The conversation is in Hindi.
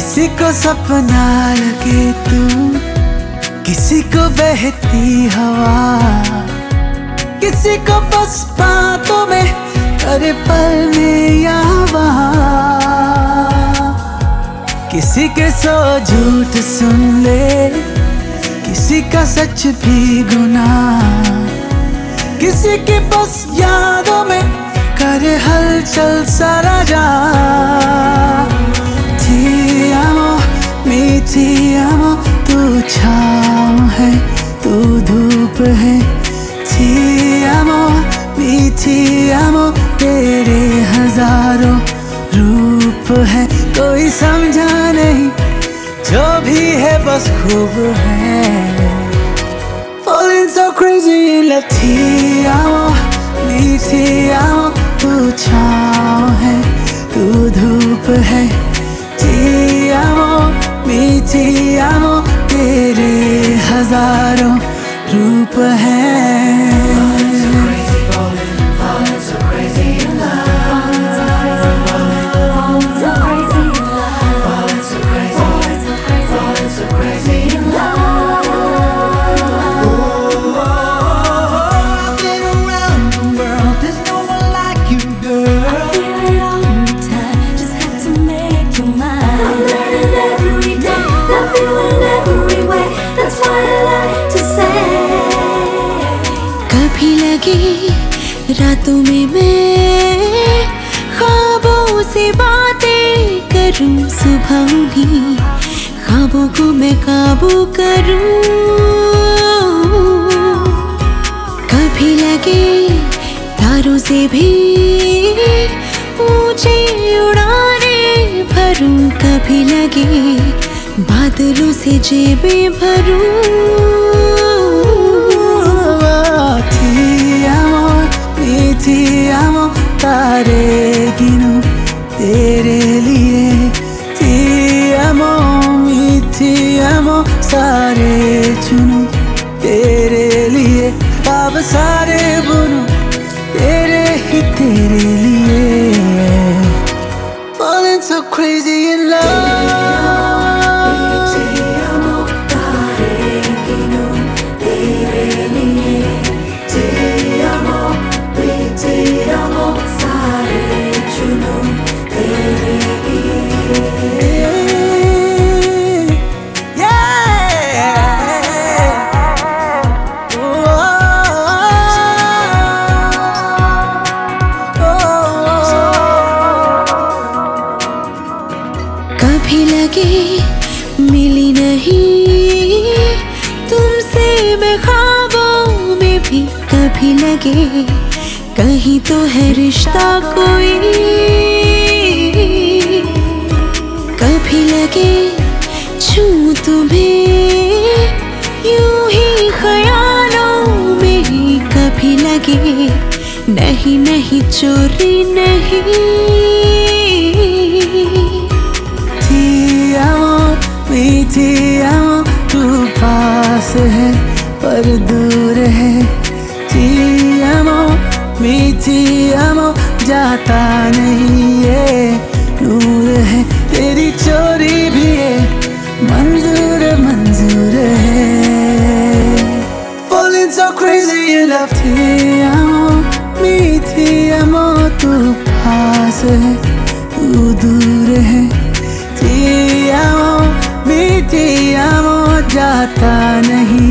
किसी को सपना लगे तू, किसी को बहती हवा, किसी को बस बातों में अरे पल में या किसी के सो झूठ सुन ले, किसी का सच भी गुना, किसी के बस यादों में करे हलचल सारा जा। आमो तू छाँव है, तू धूप है। थी आमो मीठी तेरे हज़ारों रूप है। कोई समझा नहीं, जो भी है बस खूब है। Falling so crazy in love मीठी आओ तू छाँव है, तू धूप है। मीठी आओ तेरे हज़ारों में मैं ख्वाबों से बातें करूँ, सुबह भी ख्वाबों को मैं काबू करूँ। कभी लगे तारों से भी ऊँचे उड़ाने भरूं, कभी लगे बादलों से जेबें भरूं। तारे गिनूं तेरे लिए। थी ti सारे चुनूं तेरे लिए। अब सारे बुनूं लगे। कहीं तो है रिश्ता कोई। कभी लगे छू तुम्हें। यूँ ही ख्यालों में कभी लगे। नहीं नहीं चोरी नहीं। Ti amo, mi ti तू पास है पर दूर है। जाता नहीं ये। नूर है, तेरी चोरी भी है मंजूर मंजूर है। Falling so crazy in love थी आमो मी थी आमो तू पास है। तू दूर है। थी आमो मी थी आमो जाता नहीं।